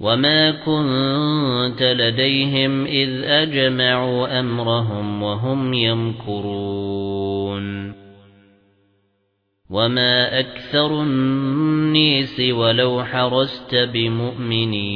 وَمَا كُنتَ لَدَيْهِمْ إِذْ أَجْمَعُوا أَمْرَهُمْ وَهُمْ يَمْكُرُونَ وَمَا أَكْثَرُ النَّاسِ وَلَوْ حَرَصْتَ بِمُؤْمِنِينَ